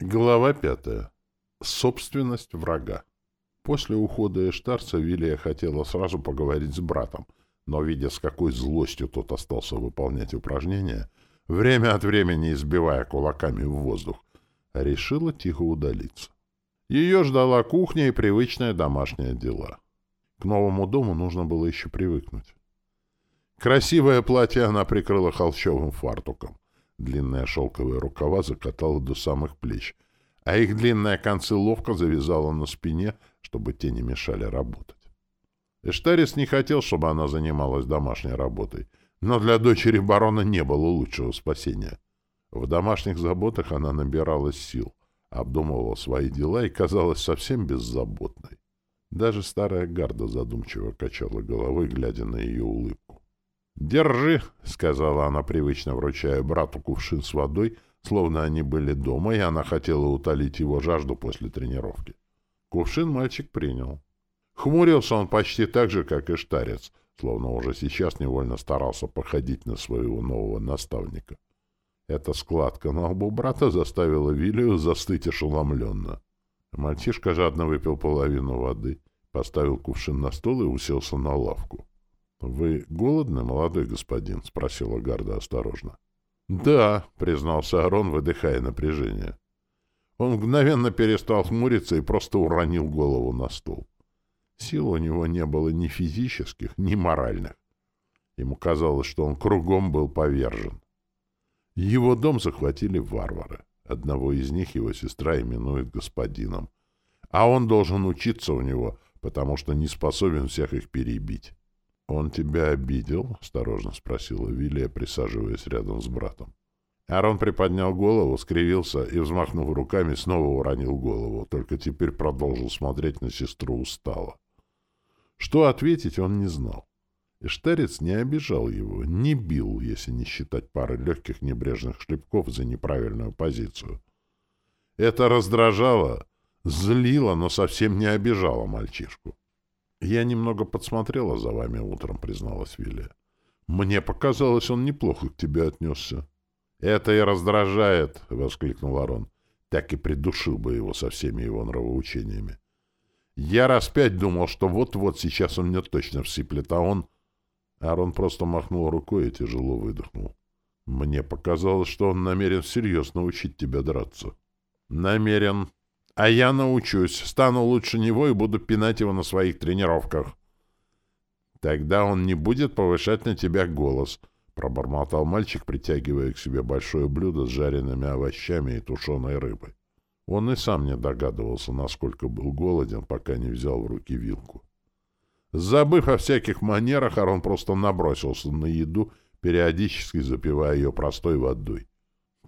Глава пятая. Собственность врага. После ухода Эштарца Вилия хотела сразу поговорить с братом, но, видя, с какой злостью тот остался выполнять упражнения, время от времени избивая кулаками в воздух, решила тихо удалиться. Ее ждала кухня и привычные домашние дела. К новому дому нужно было еще привыкнуть. Красивое платье она прикрыла холщовым фартуком. Длинные шелковые рукава закатала до самых плеч, а их длинные концы ловко завязала на спине, чтобы те не мешали работать. Эштарис не хотел, чтобы она занималась домашней работой, но для дочери барона не было лучшего спасения. В домашних заботах она набиралась сил, обдумывала свои дела и казалась совсем беззаботной. Даже старая гарда задумчиво качала головой, глядя на ее улыбку. «Держи», — сказала она, привычно вручая брату кувшин с водой, словно они были дома, и она хотела утолить его жажду после тренировки. Кувшин мальчик принял. Хмурился он почти так же, как и штарец, словно уже сейчас невольно старался походить на своего нового наставника. Эта складка на лбу брата заставила Вилию застыть ошеломленно. Мальчишка жадно выпил половину воды, поставил кувшин на стол и уселся на лавку. — Вы голодны, молодой господин? — спросила Гарда осторожно. — Да, — признался Арон, выдыхая напряжение. Он мгновенно перестал хмуриться и просто уронил голову на стол. Сил у него не было ни физических, ни моральных. Ему казалось, что он кругом был повержен. Его дом захватили варвары. Одного из них его сестра именует господином. А он должен учиться у него, потому что не способен всех их перебить. «Он тебя обидел?» — осторожно спросила Вилия, присаживаясь рядом с братом. Арон приподнял голову, скривился и, взмахнув руками, снова уронил голову, только теперь продолжил смотреть на сестру устало. Что ответить он не знал. Эштарец не обижал его, не бил, если не считать пары легких небрежных шлепков за неправильную позицию. Это раздражало, злило, но совсем не обижало мальчишку. «Я немного подсмотрела за вами утром», — призналась Вилия. «Мне показалось, он неплохо к тебе отнесся». «Это и раздражает», — воскликнул Арон. «Так и придушил бы его со всеми его нравоучениями. Я раз пять думал, что вот-вот сейчас он мне точно всыплет, а он...» Арон просто махнул рукой и тяжело выдохнул. «Мне показалось, что он намерен серьезно учить тебя драться». «Намерен», а я научусь, стану лучше него и буду пинать его на своих тренировках. Тогда он не будет повышать на тебя голос, — пробормотал мальчик, притягивая к себе большое блюдо с жареными овощами и тушеной рыбой. Он и сам не догадывался, насколько был голоден, пока не взял в руки вилку. Забыв о всяких манерах, Арон просто набросился на еду, периодически запивая ее простой водой. —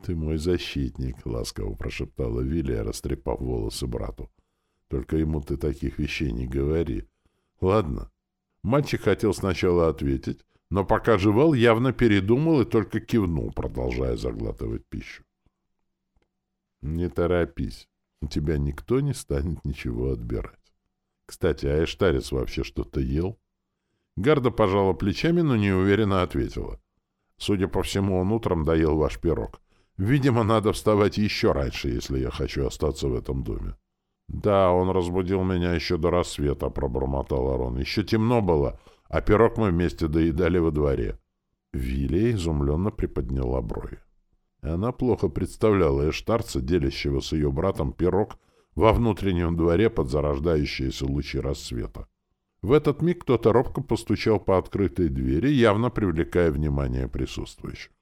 Ты мой защитник, — ласково прошептала Вилия, растрепав волосы брату. — Только ему ты таких вещей не говори. — Ладно. Мальчик хотел сначала ответить, но пока жевал, явно передумал и только кивнул, продолжая заглатывать пищу. — Не торопись. У тебя никто не станет ничего отбирать. Кстати, а Эштарец вообще что-то ел? Гарда пожала плечами, но неуверенно ответила. Судя по всему, он утром доел ваш пирог. Видимо, надо вставать еще раньше, если я хочу остаться в этом доме. — Да, он разбудил меня еще до рассвета, — пробормотал Арон. — Еще темно было, а пирог мы вместе доедали во дворе. Вилия изумленно приподняла брови. Она плохо представляла эштарца, делящего с ее братом пирог во внутреннем дворе под зарождающиеся лучи рассвета. В этот миг кто-то робко постучал по открытой двери, явно привлекая внимание присутствующих.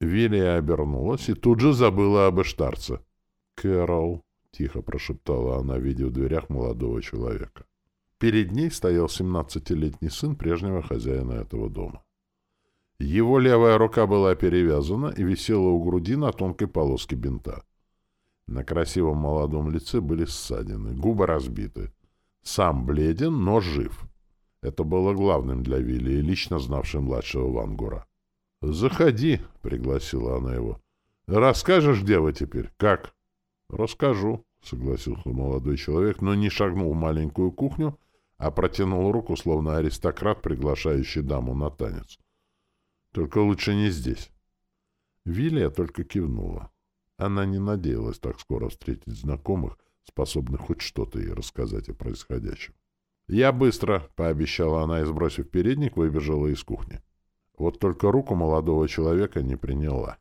Вилия обернулась и тут же забыла об эштарце. «Кэрол», — тихо прошептала она, видя в дверях молодого человека. Перед ней стоял семнадцатилетний сын прежнего хозяина этого дома. Его левая рука была перевязана и висела у груди на тонкой полоске бинта. На красивом молодом лице были ссадины, губы разбиты. Сам бледен, но жив. Это было главным для Вилли, лично знавшим младшего Вангура. «Заходи», — пригласила она его. «Расскажешь, где вы теперь? Как?» «Расскажу», — согласился молодой человек, но не шагнул в маленькую кухню, а протянул руку, словно аристократ, приглашающий даму на танец. «Только лучше не здесь». Вилия только кивнула. Она не надеялась так скоро встретить знакомых, способных хоть что-то ей рассказать о происходящем. «Я быстро», — пообещала она и, сбросив передник, выбежала из кухни. Вот только руку молодого человека не приняла.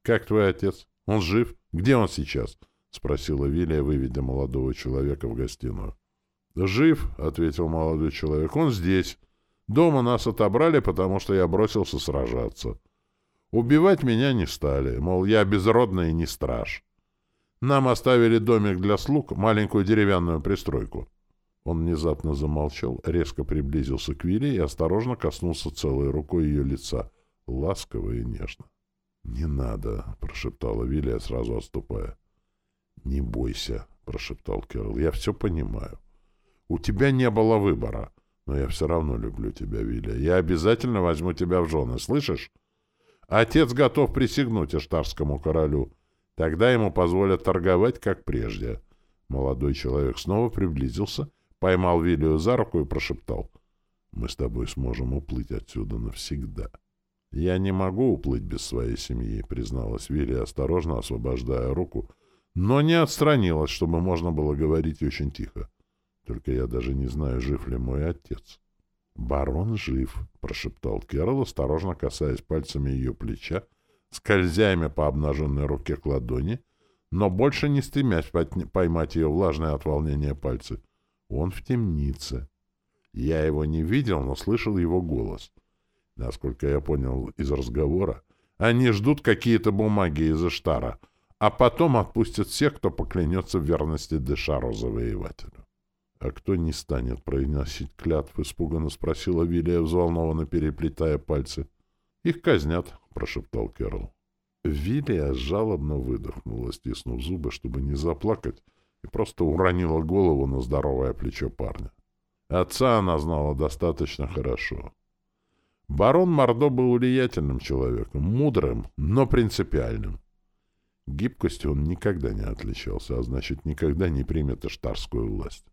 «Как твой отец? Он жив? Где он сейчас?» — спросила Вилия, выведя молодого человека в гостиную. «Жив», — ответил молодой человек. «Он здесь. Дома нас отобрали, потому что я бросился сражаться. Убивать меня не стали, мол, я безродный и не страж. Нам оставили домик для слуг, маленькую деревянную пристройку. Он внезапно замолчал, резко приблизился к Виле и осторожно коснулся целой рукой ее лица, ласково и нежно. — Не надо, — прошептала Вилия, сразу отступая. — Не бойся, — прошептал Кэрол, — я все понимаю. У тебя не было выбора, но я все равно люблю тебя, Вилия. Я обязательно возьму тебя в жены, слышишь? Отец готов присягнуть Эштарскому королю. Тогда ему позволят торговать, как прежде. Молодой человек снова приблизился, поймал Вилию за руку и прошептал. «Мы с тобой сможем уплыть отсюда навсегда». «Я не могу уплыть без своей семьи», — призналась Вилия, осторожно освобождая руку, но не отстранилась, чтобы можно было говорить очень тихо. «Только я даже не знаю, жив ли мой отец». «Барон жив», — прошептал Керол, осторожно касаясь пальцами ее плеча, скользя ими по обнаженной руке к ладони, но больше не стремясь поймать ее влажные от волнения пальцы. Он в темнице. Я его не видел, но слышал его голос. Насколько я понял из разговора, они ждут какие-то бумаги из Иштара, а потом отпустят всех, кто поклянется в верности Дешару завоевателю. — А кто не станет произносить клятв? — испуганно спросила Вилия, взволнованно переплетая пальцы. — Их казнят, — прошептал Керл. Вилия жалобно выдохнула, стиснув зубы, чтобы не заплакать, и просто уронила голову на здоровое плечо парня. Отца она знала достаточно хорошо. Барон Мордо был влиятельным человеком, мудрым, но принципиальным. Гибкостью он никогда не отличался, а значит, никогда не примет эштарскую власть.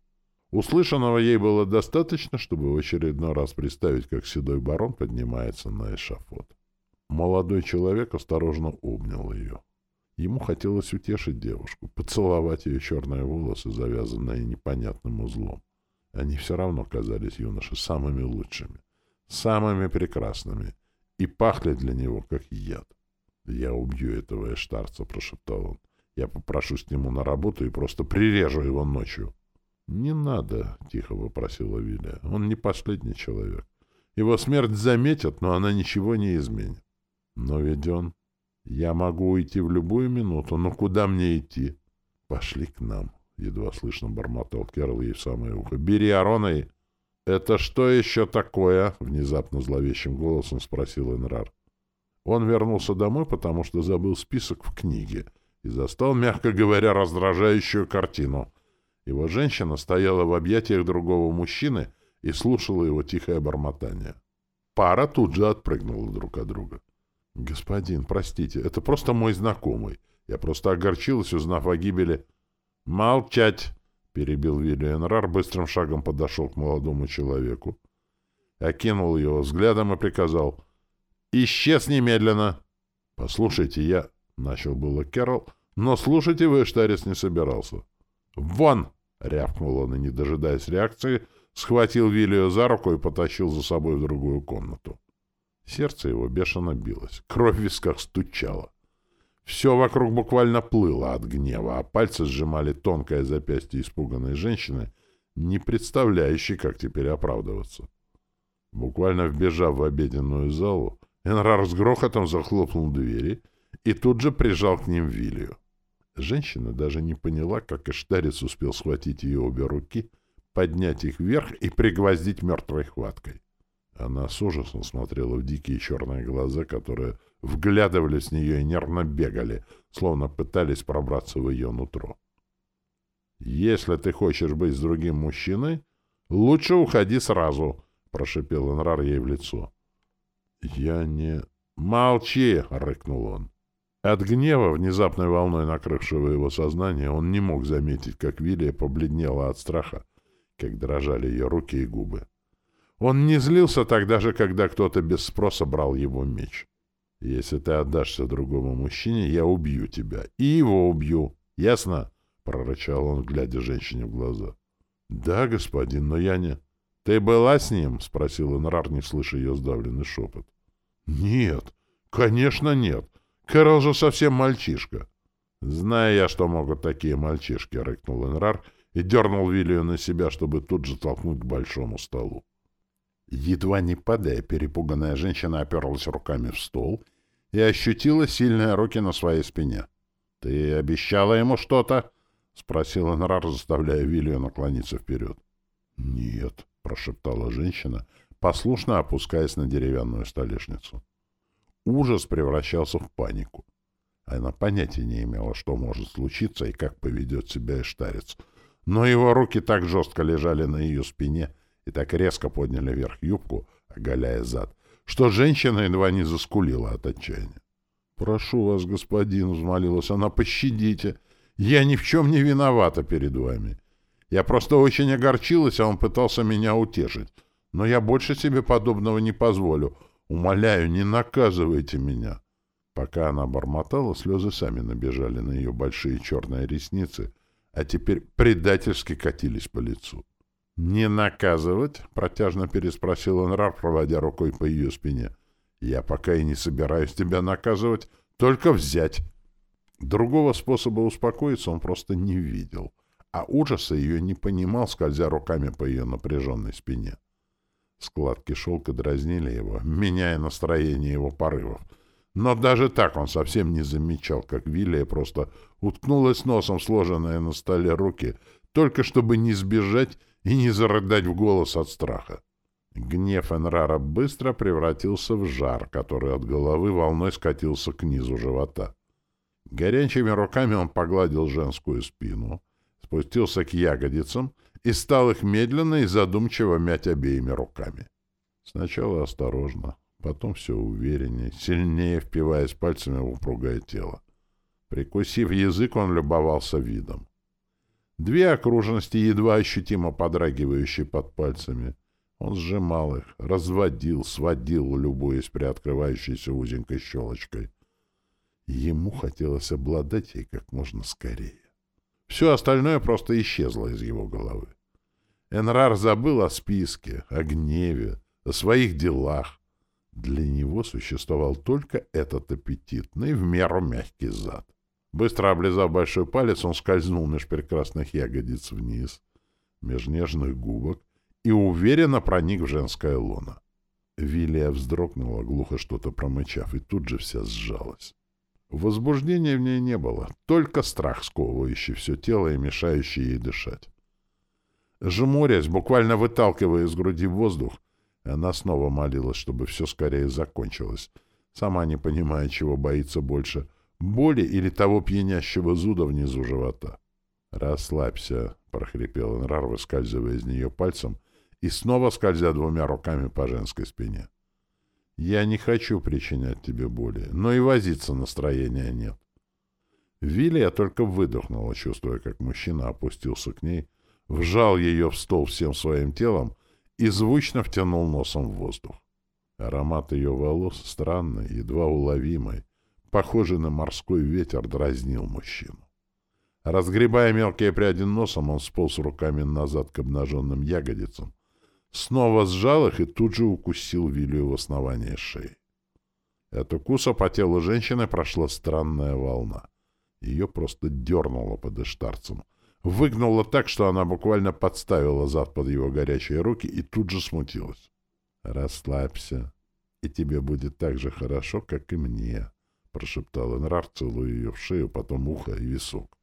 Услышанного ей было достаточно, чтобы в очередной раз представить, как седой барон поднимается на эшафот. Молодой человек осторожно обнял ее. Ему хотелось утешить девушку, поцеловать ее черные волосы, завязанные непонятным узлом. Они все равно казались юноше самыми лучшими, самыми прекрасными, и пахли для него, как яд. «Я убью этого эштарца», — прошептал он. «Я попрошу с нему на работу и просто прирежу его ночью». «Не надо», — тихо попросила Виля. «Он не последний человек. Его смерть заметят, но она ничего не изменит». «Но ведь он...» Я могу уйти в любую минуту, но куда мне идти? Пошли к нам, — едва слышно бормотал Керл ей в самое ухо. Бери Арона и... Это что еще такое? — внезапно зловещим голосом спросил Энрар. Он вернулся домой, потому что забыл список в книге и застал, мягко говоря, раздражающую картину. Его женщина стояла в объятиях другого мужчины и слушала его тихое бормотание. Пара тут же отпрыгнула друг от друга. — Господин, простите, это просто мой знакомый. Я просто огорчилась, узнав о гибели... — Молчать! — перебил Вильям Рар, быстрым шагом подошел к молодому человеку, окинул его взглядом и приказал. — Исчез немедленно! — Послушайте, я... — начал было Керол, но слушать его Эштарис не собирался. — Вон! — рявкнул он, и, не дожидаясь реакции, схватил Вилию за руку и потащил за собой в другую комнату. Сердце его бешено билось, кровь в висках стучала. Все вокруг буквально плыло от гнева, а пальцы сжимали тонкое запястье испуганной женщины, не представляющей, как теперь оправдываться. Буквально вбежав в обеденную залу, Энрар с грохотом захлопнул двери и тут же прижал к ним Вилью. Женщина даже не поняла, как Эштарец успел схватить ее обе руки, поднять их вверх и пригвоздить мертвой хваткой. Она с ужасом смотрела в дикие черные глаза, которые вглядывались в нее и нервно бегали, словно пытались пробраться в ее нутро. «Если ты хочешь быть с другим мужчиной, лучше уходи сразу», — прошипел Энрар ей в лицо. «Я не...» «Молчи!» — рыкнул он. От гнева, внезапной волной накрывшего его сознание, он не мог заметить, как Вилия побледнела от страха, как дрожали ее руки и губы. Он не злился тогда же, когда кто-то без спроса брал его меч. Если ты отдашься другому мужчине, я убью тебя. И его убью. Ясно? — прорычал он, глядя женщине в глаза. — Да, господин, но я не... — Ты была с ним? — спросил Энрар, не слыша ее сдавленный шепот. — Нет, конечно нет. Кэрол же совсем мальчишка. — Знаю я, что могут такие мальчишки, — рыкнул Энрар и дернул Вилию на себя, чтобы тут же толкнуть к большому столу. Едва не падая, перепуганная женщина оперлась руками в стол и ощутила сильные руки на своей спине. — Ты обещала ему что-то? — спросил Энрар, заставляя Вилью наклониться вперед. — Нет, — прошептала женщина, послушно опускаясь на деревянную столешницу. Ужас превращался в панику. Она понятия не имела, что может случиться и как поведет себя эштарец. Но его руки так жестко лежали на ее спине и так резко подняли вверх юбку, оголяя зад, что женщина едва не заскулила от отчаяния. — Прошу вас, господин, — взмолилась она, — пощадите. Я ни в чем не виновата перед вами. Я просто очень огорчилась, а он пытался меня утешить. Но я больше себе подобного не позволю. Умоляю, не наказывайте меня. Пока она бормотала, слезы сами набежали на ее большие черные ресницы, а теперь предательски катились по лицу. — Не наказывать? — протяжно переспросил он раб, проводя рукой по ее спине. — Я пока и не собираюсь тебя наказывать, только взять. Другого способа успокоиться он просто не видел, а ужаса ее не понимал, скользя руками по ее напряженной спине. Складки шелка дразнили его, меняя настроение его порывов. Но даже так он совсем не замечал, как Вилия просто уткнулась носом сложенные на столе руки, только чтобы не сбежать и не зарыдать в голос от страха. Гнев Энрара быстро превратился в жар, который от головы волной скатился к низу живота. Горячими руками он погладил женскую спину, спустился к ягодицам и стал их медленно и задумчиво мять обеими руками. Сначала осторожно, потом все увереннее, сильнее впиваясь пальцами в упругое тело. Прикусив язык, он любовался видом. Две окружности, едва ощутимо подрагивающие под пальцами. Он сжимал их, разводил, сводил, любуясь приоткрывающейся узенькой щелочкой. Ему хотелось обладать ей как можно скорее. Все остальное просто исчезло из его головы. Энрар забыл о списке, о гневе, о своих делах. Для него существовал только этот аппетитный, в меру мягкий зад. Быстро облизав большой палец, он скользнул меж прекрасных ягодиц вниз, меж нежных губок, и уверенно проник в женское лоно. Вилия вздрогнула, глухо что-то промычав, и тут же вся сжалась. Возбуждения в ней не было, только страх, сковывающий все тело и мешающий ей дышать. Жмурясь, буквально выталкивая из груди воздух, она снова молилась, чтобы все скорее закончилось, сама не понимая, чего боится больше — боли или того пьянящего зуда внизу живота. «Расслабься», — прохрипел Энрар, выскальзывая из нее пальцем и снова скользя двумя руками по женской спине. Я не хочу причинять тебе боли, но и возиться настроения нет. Вилия только выдохнула, чувствуя, как мужчина опустился к ней, вжал ее в стол всем своим телом и звучно втянул носом в воздух. Аромат ее волос, странный, едва уловимый, похожий на морской ветер, дразнил мужчину. Разгребая мелкие пряди носом, он сполз руками назад к обнаженным ягодицам, снова сжал их и тут же укусил Вилью в основание шеи. От укуса по телу женщины прошла странная волна. Ее просто дернуло под эштарцем. Выгнуло так, что она буквально подставила зад под его горячие руки и тут же смутилась. «Расслабься, и тебе будет так же хорошо, как и мне», — прошептал Энрар, целуя ее в шею, потом ухо и висок.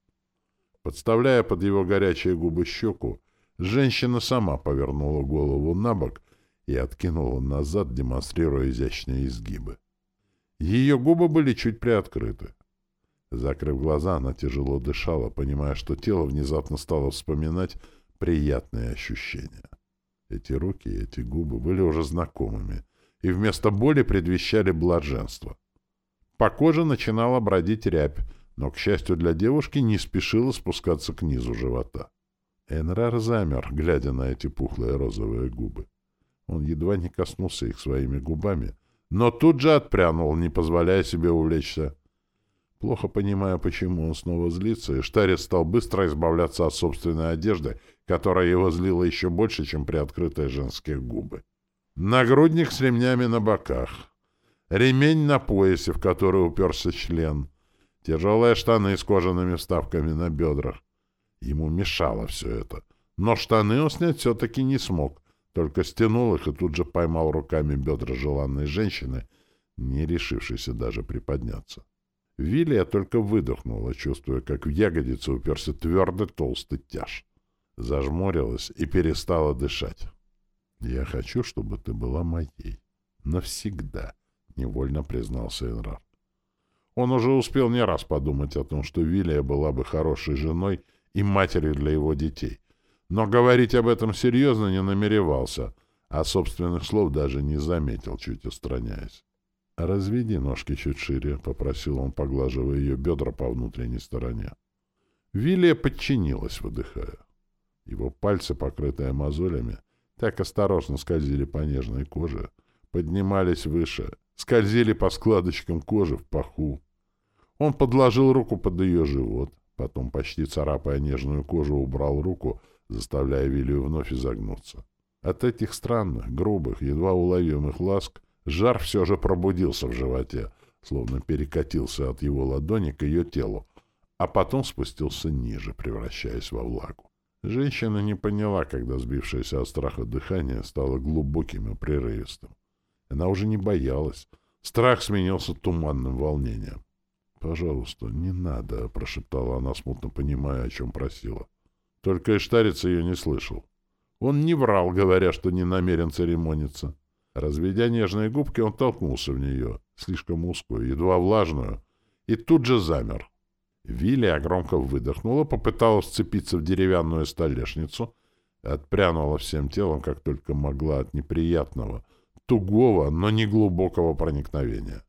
Подставляя под его горячие губы щеку, Женщина сама повернула голову на бок и откинула назад, демонстрируя изящные изгибы. Ее губы были чуть приоткрыты. Закрыв глаза, она тяжело дышала, понимая, что тело внезапно стало вспоминать приятные ощущения. Эти руки и эти губы были уже знакомыми, и вместо боли предвещали блаженство. По коже начинала бродить рябь, но, к счастью для девушки, не спешила спускаться к низу живота. Энрар замер, глядя на эти пухлые розовые губы. Он едва не коснулся их своими губами, но тут же отпрянул, не позволяя себе увлечься. Плохо понимая, почему он снова злится, и стал быстро избавляться от собственной одежды, которая его злила еще больше, чем приоткрытые женские губы. Нагрудник с ремнями на боках. Ремень на поясе, в который уперся член. Тяжелые штаны с кожаными вставками на бедрах. Ему мешало все это. Но штаны он снять все-таки не смог, только стянул их и тут же поймал руками бедра желанной женщины, не решившейся даже приподняться. Вилия только выдохнула, чувствуя, как в ягодице уперся твердый толстый тяж. Зажмурилась и перестала дышать. «Я хочу, чтобы ты была моей. Навсегда», — невольно признался Энрар. Он уже успел не раз подумать о том, что Вилия была бы хорошей женой и матерью для его детей. Но говорить об этом серьезно не намеревался, а собственных слов даже не заметил, чуть устраняясь. «Разведи ножки чуть шире», — попросил он, поглаживая ее бедра по внутренней стороне. Вилия подчинилась, выдыхая. Его пальцы, покрытые мозолями, так осторожно скользили по нежной коже, поднимались выше, скользили по складочкам кожи в паху. Он подложил руку под ее живот, потом, почти царапая нежную кожу, убрал руку, заставляя Вилию вновь изогнуться. От этих странных, грубых, едва уловимых ласк Жар все же пробудился в животе, словно перекатился от его ладони к ее телу, а потом спустился ниже, превращаясь во влагу. Женщина не поняла, когда сбившееся от страха дыхание стало глубоким и прерывистым. Она уже не боялась. Страх сменился туманным волнением. «Пожалуйста, не надо», — прошептала она, смутно понимая, о чем просила. Только Иштарец ее не слышал. Он не врал, говоря, что не намерен церемониться. Разведя нежные губки, он толкнулся в нее, слишком узкую, едва влажную, и тут же замер. Вилли громко выдохнула, попыталась вцепиться в деревянную столешницу, отпрянула всем телом, как только могла от неприятного, тугого, но не глубокого проникновения.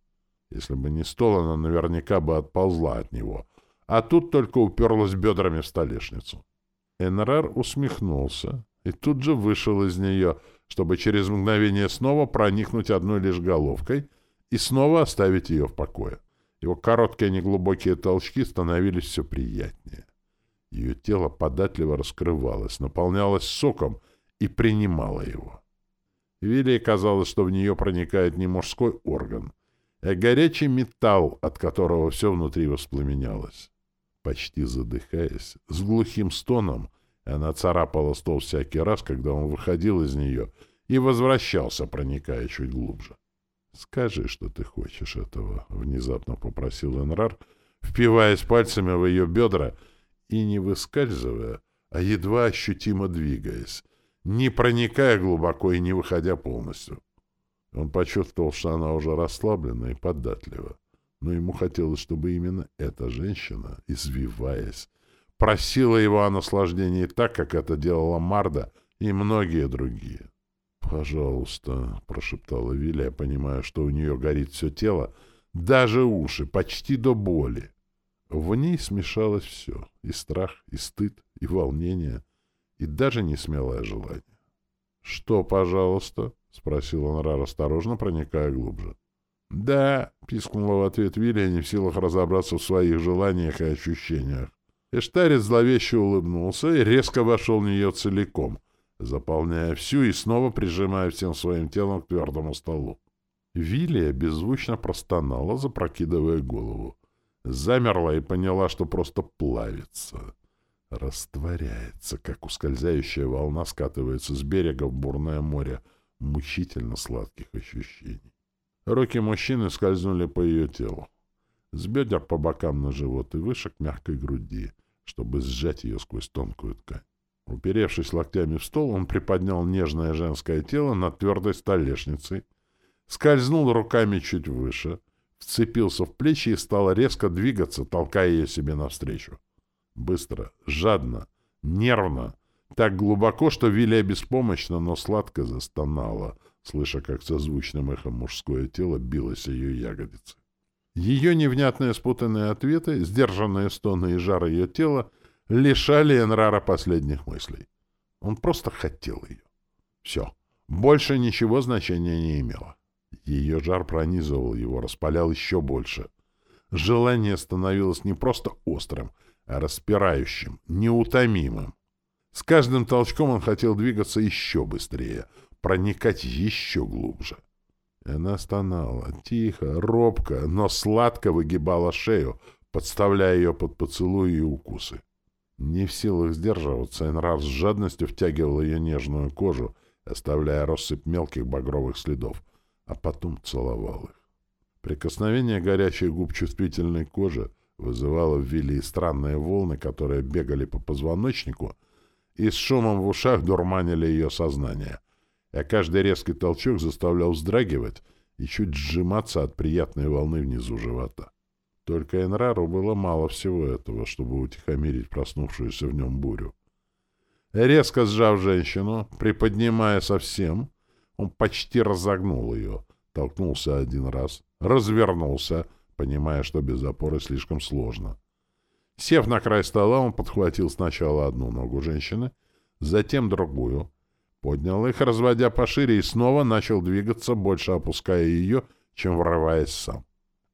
Если бы не стол, она наверняка бы отползла от него, а тут только уперлась бедрами в столешницу. Энрар усмехнулся и тут же вышел из нее — чтобы через мгновение снова проникнуть одной лишь головкой и снова оставить ее в покое. Его короткие неглубокие толчки становились все приятнее. Ее тело податливо раскрывалось, наполнялось соком и принимало его. Вилли казалось, что в нее проникает не мужской орган, а горячий металл, от которого все внутри воспламенялось. Почти задыхаясь, с глухим стоном, она царапала стол всякий раз, когда он выходил из нее и возвращался, проникая чуть глубже. «Скажи, что ты хочешь этого», — внезапно попросил Энрар, впиваясь пальцами в ее бедра и не выскальзывая, а едва ощутимо двигаясь, не проникая глубоко и не выходя полностью. Он почувствовал, что она уже расслаблена и податлива, но ему хотелось, чтобы именно эта женщина, извиваясь, просила его о наслаждении так, как это делала Марда и многие другие. «Пожалуйста», — прошептала Виля, понимая, что у нее горит все тело, даже уши, почти до боли. В ней смешалось все — и страх, и стыд, и волнение, и даже несмелое желание. «Что, пожалуйста?» — спросил он Рар, осторожно проникая глубже. «Да», — пискнула в ответ Вилли, не в силах разобраться в своих желаниях и ощущениях. Эштарец зловеще улыбнулся и резко вошел в нее целиком, заполняя всю и снова прижимая всем своим телом к твердому столу. Вилия беззвучно простонала, запрокидывая голову. Замерла и поняла, что просто плавится. Растворяется, как ускользающая волна скатывается с берега в бурное море мучительно сладких ощущений. Руки мужчины скользнули по ее телу. С бедер по бокам на живот и выше к мягкой груди чтобы сжать ее сквозь тонкую ткань. Уперевшись локтями в стол, он приподнял нежное женское тело над твердой столешницей, скользнул руками чуть выше, вцепился в плечи и стал резко двигаться, толкая ее себе навстречу. Быстро, жадно, нервно, так глубоко, что Вилия беспомощно, но сладко застонала, слыша, как созвучным эхом мужское тело билось ее ягодицы. Ее невнятные спутанные ответы, сдержанные стоны и жар ее тела лишали Энрара последних мыслей. Он просто хотел ее. Все. Больше ничего значения не имело. Ее жар пронизывал его, распалял еще больше. Желание становилось не просто острым, распирающим, неутомимым. С каждым толчком он хотел двигаться еще быстрее, проникать еще глубже. Она стонала, тихо, робко, но сладко выгибала шею, подставляя ее под поцелуи и укусы. Не в силах сдерживаться, Энрар с жадностью втягивал ее нежную кожу, оставляя россыпь мелких багровых следов, а потом целовал их. Прикосновение горячих губ чувствительной кожи вызывало в Вилли странные волны, которые бегали по позвоночнику и с шумом в ушах дурманили ее сознание, а каждый резкий толчок заставлял вздрагивать и чуть сжиматься от приятной волны внизу живота. Только Энрару было мало всего этого, чтобы утихомирить проснувшуюся в нем бурю. Резко сжав женщину, приподнимая совсем, он почти разогнул ее, толкнулся один раз, развернулся, понимая, что без опоры слишком сложно. Сев на край стола, он подхватил сначала одну ногу женщины, затем другую, поднял их, разводя пошире, и снова начал двигаться, больше опуская ее, чем врываясь сам.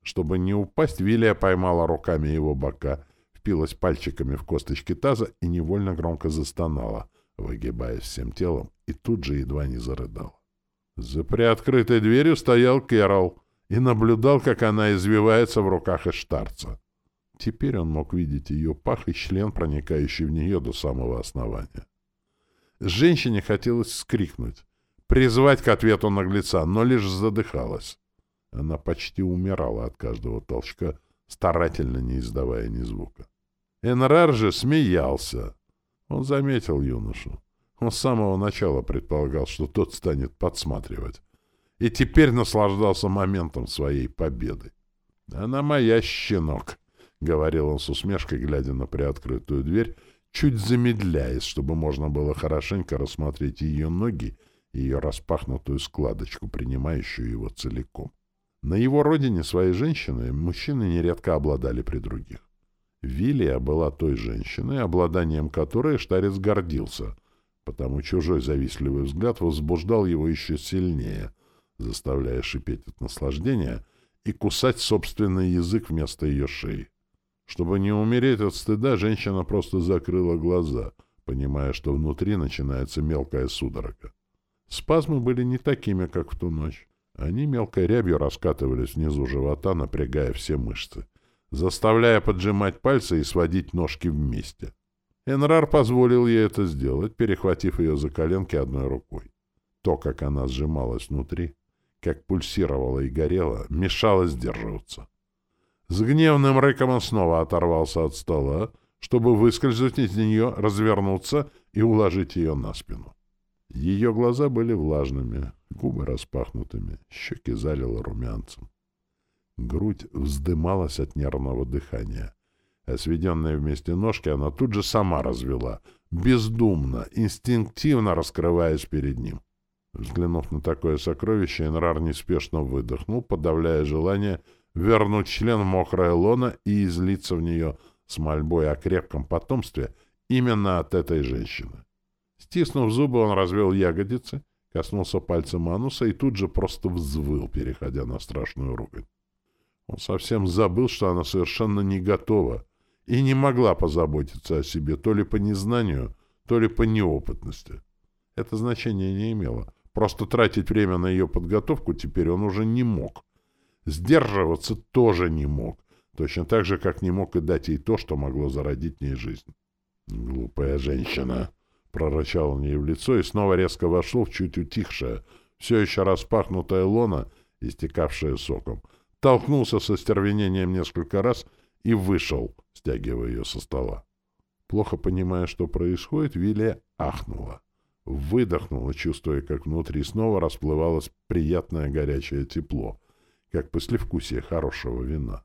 Чтобы не упасть, Вилия поймала руками его бока, впилась пальчиками в косточки таза и невольно громко застонала, выгибаясь всем телом, и тут же едва не зарыдала. За приоткрытой дверью стоял Кэрол и наблюдал, как она извивается в руках Эштарца. Теперь он мог видеть ее пах и член, проникающий в нее до самого основания. Женщине хотелось вскрикнуть, призвать к ответу наглеца, но лишь задыхалась. Она почти умирала от каждого толчка, старательно не издавая ни звука. Энрар же смеялся. Он заметил юношу. Он с самого начала предполагал, что тот станет подсматривать. И теперь наслаждался моментом своей победы. «Она моя, щенок», — говорил он с усмешкой, глядя на приоткрытую дверь, чуть замедляясь, чтобы можно было хорошенько рассмотреть ее ноги и ее распахнутую складочку, принимающую его целиком. На его родине своей женщины мужчины нередко обладали при других. Вилия была той женщиной, обладанием которой Штарец гордился, потому чужой завистливый взгляд возбуждал его еще сильнее, заставляя шипеть от наслаждения и кусать собственный язык вместо ее шеи. Чтобы не умереть от стыда, женщина просто закрыла глаза, понимая, что внутри начинается мелкая судорога. Спазмы были не такими, как в ту ночь. Они мелкой рябью раскатывались внизу живота, напрягая все мышцы, заставляя поджимать пальцы и сводить ножки вместе. Энрар позволил ей это сделать, перехватив ее за коленки одной рукой. То, как она сжималась внутри, как пульсировала и горела, мешало сдерживаться. С гневным рыком он снова оторвался от стола, чтобы выскользнуть из нее, развернуться и уложить ее на спину. Ее глаза были влажными, губы распахнутыми, щеки залило румянцем. Грудь вздымалась от нервного дыхания. А сведенные вместе ножки она тут же сама развела, бездумно, инстинктивно раскрываясь перед ним. Взглянув на такое сокровище, Энрар неспешно выдохнул, подавляя желание вернуть член в мокрое лоно и излиться в нее с мольбой о крепком потомстве именно от этой женщины. Стиснув зубы, он развел ягодицы, коснулся пальцем ануса и тут же просто взвыл, переходя на страшную ругань. Он совсем забыл, что она совершенно не готова и не могла позаботиться о себе то ли по незнанию, то ли по неопытности. Это значение не имело. Просто тратить время на ее подготовку теперь он уже не мог. Сдерживаться тоже не мог, точно так же, как не мог и дать ей то, что могло зародить в ней жизнь. «Глупая женщина!» Прорычал он ей в лицо и снова резко вошел в чуть утихшее, все еще распахнутое лоно, истекавшее соком. Толкнулся со стервенением несколько раз и вышел, стягивая ее со стола. Плохо понимая, что происходит, Вилия ахнула. Выдохнула, чувствуя, как внутри снова расплывалось приятное горячее тепло, как послевкусие хорошего вина.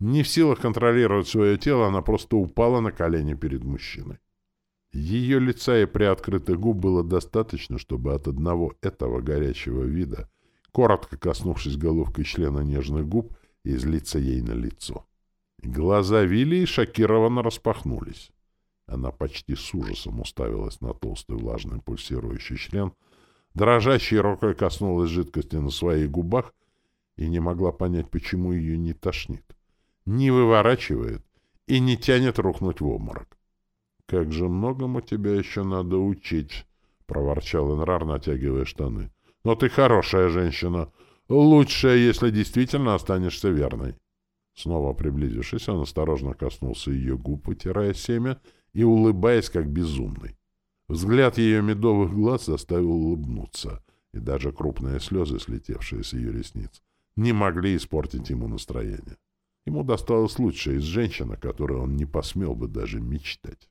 Не в силах контролировать свое тело, она просто упала на колени перед мужчиной. Ее лица и приоткрытых губ было достаточно, чтобы от одного этого горячего вида, коротко коснувшись головкой члена нежных губ, излиться ей на лицо. Глаза Вилли шокированно распахнулись. Она почти с ужасом уставилась на толстый влажный пульсирующий член, дрожащей рукой коснулась жидкости на своих губах и не могла понять, почему ее не тошнит, не выворачивает и не тянет рухнуть в обморок. «Как же многому тебя еще надо учить», — проворчал Энрар, натягивая штаны. «Но ты хорошая женщина. Лучшая, если действительно останешься верной». Снова приблизившись, он осторожно коснулся ее губ, вытирая семя и улыбаясь, как безумный. Взгляд ее медовых глаз заставил улыбнуться, и даже крупные слезы, слетевшие с ее ресниц, не могли испортить ему настроение. Ему досталось лучшее из женщин, о которой он не посмел бы даже мечтать.